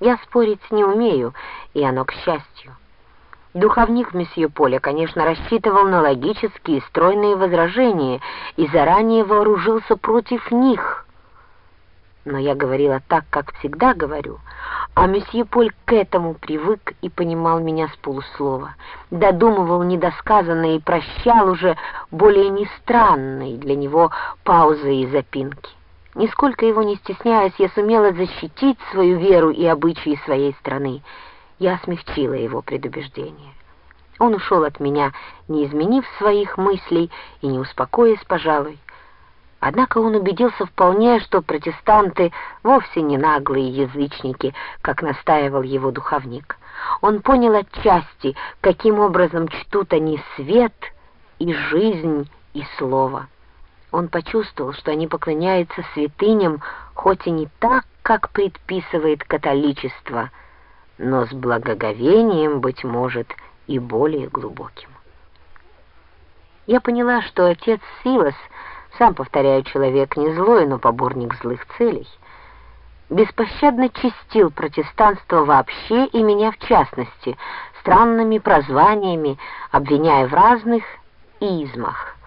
Я спорить не умею, и оно к счастью. Духовник месье Поля, конечно, рассчитывал на логические стройные возражения и заранее вооружился против них. Но я говорила так, как всегда говорю, а месье Поль к этому привык и понимал меня с полуслова, додумывал недосказанное и прощал уже более не странные для него паузы и запинки. Нисколько его не стесняясь, я сумела защитить свою веру и обычаи своей страны. Я смягчила его предубеждение. Он ушел от меня, не изменив своих мыслей и не успокоясь, пожалуй. Однако он убедился вполне, что протестанты вовсе не наглые язычники, как настаивал его духовник. Он понял отчасти, каким образом чтут они свет и жизнь и слово. Он почувствовал, что они поклоняются святыням, хоть и не так, как предписывает католичество, но с благоговением, быть может, и более глубоким. Я поняла, что отец Силас, сам повторяю, человек не злой, но поборник злых целей, беспощадно чистил протестанство вообще и меня в частности, странными прозваниями, обвиняя в разных измах.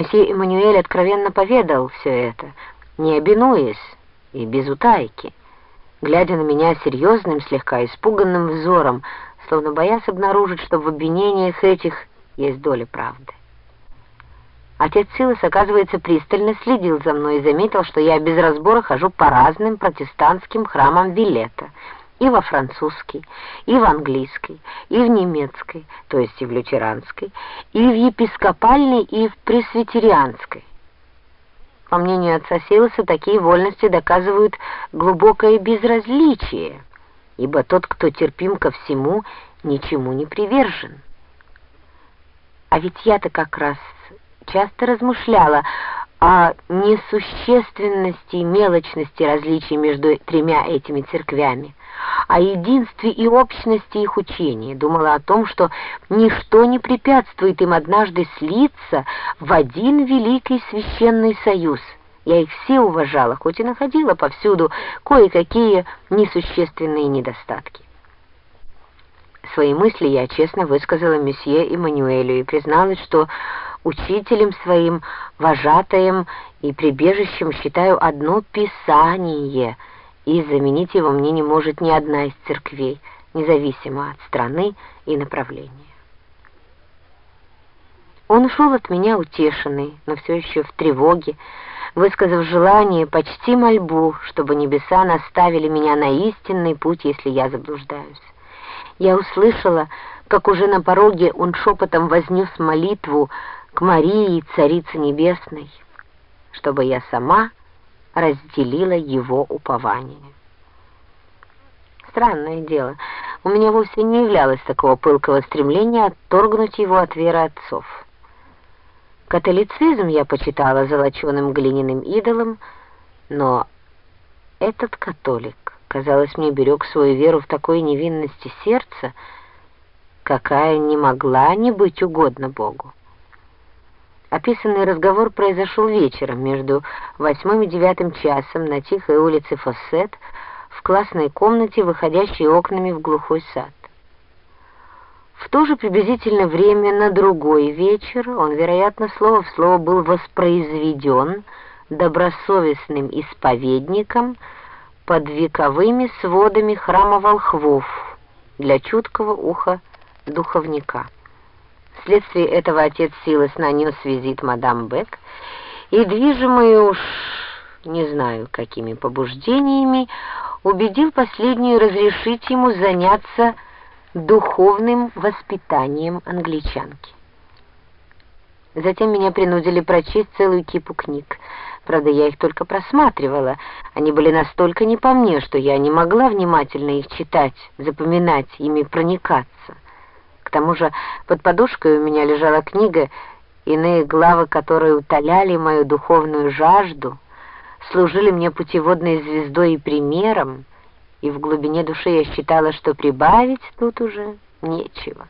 Месье Эммануэль откровенно поведал все это, не обинуясь и без утайки, глядя на меня серьезным, слегка испуганным взором, словно боясь обнаружить, что в обвинениях этих есть доля правды. Отец Силас, оказывается, пристально следил за мной и заметил, что я без разбора хожу по разным протестантским храмам Вилета — и во французской, и в английской, и в немецкой, то есть и в лютеранской, и в епископальной, и в пресвитерианской. По мнению отца Силоса, такие вольности доказывают глубокое безразличие, ибо тот, кто терпим ко всему, ничему не привержен. А ведь я-то как раз часто размышляла о несущественности и мелочности различий между тремя этими церквями о единстве и общности их учения, думала о том, что ничто не препятствует им однажды слиться в один великий священный союз. Я их все уважала, хоть и находила повсюду кое-какие несущественные недостатки. Свои мысли я честно высказала месье Эммануэлю и призналась, что учителем своим, вожатаем и прибежищем считаю одно Писание — и заменить его мне не может ни одна из церквей, независимо от страны и направления. Он ушел от меня утешенный, но все еще в тревоге, высказав желание, почти мольбу, чтобы небеса наставили меня на истинный путь, если я заблуждаюсь. Я услышала, как уже на пороге он шепотом вознес молитву к Марии, Царице Небесной, чтобы я сама разделила его упование. Странное дело, у меня вовсе не являлось такого пылкого стремления отторгнуть его от веры отцов. Католицизм я почитала золоченым глиняным идолом, но этот католик, казалось мне, берег свою веру в такой невинности сердца, какая не могла не быть угодна Богу. Описанный разговор произошел вечером между восьмым и девятым часом на тихой улице Фоссет в классной комнате, выходящей окнами в глухой сад. В то же приблизительно время на другой вечер он, вероятно, слово в слово был воспроизведен добросовестным исповедником под вековыми сводами храма волхвов для чуткого уха духовника. Вследствие этого отец Силас нанес визит мадам Бек, и, движимый уж не знаю какими побуждениями, убедил последнюю разрешить ему заняться духовным воспитанием англичанки. Затем меня принудили прочесть целую кипу книг. Правда, я их только просматривала. Они были настолько не по мне, что я не могла внимательно их читать, запоминать, ими проникаться. К тому же под подушкой у меня лежала книга, иные главы которой утоляли мою духовную жажду, служили мне путеводной звездой и примером, и в глубине души я считала, что прибавить тут уже нечего.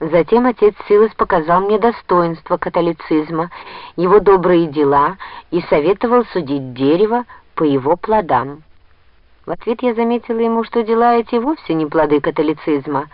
Затем отец Силас показал мне достоинство католицизма, его добрые дела и советовал судить дерево по его плодам. В ответ я заметила ему, что дела эти вовсе не плоды католицизма,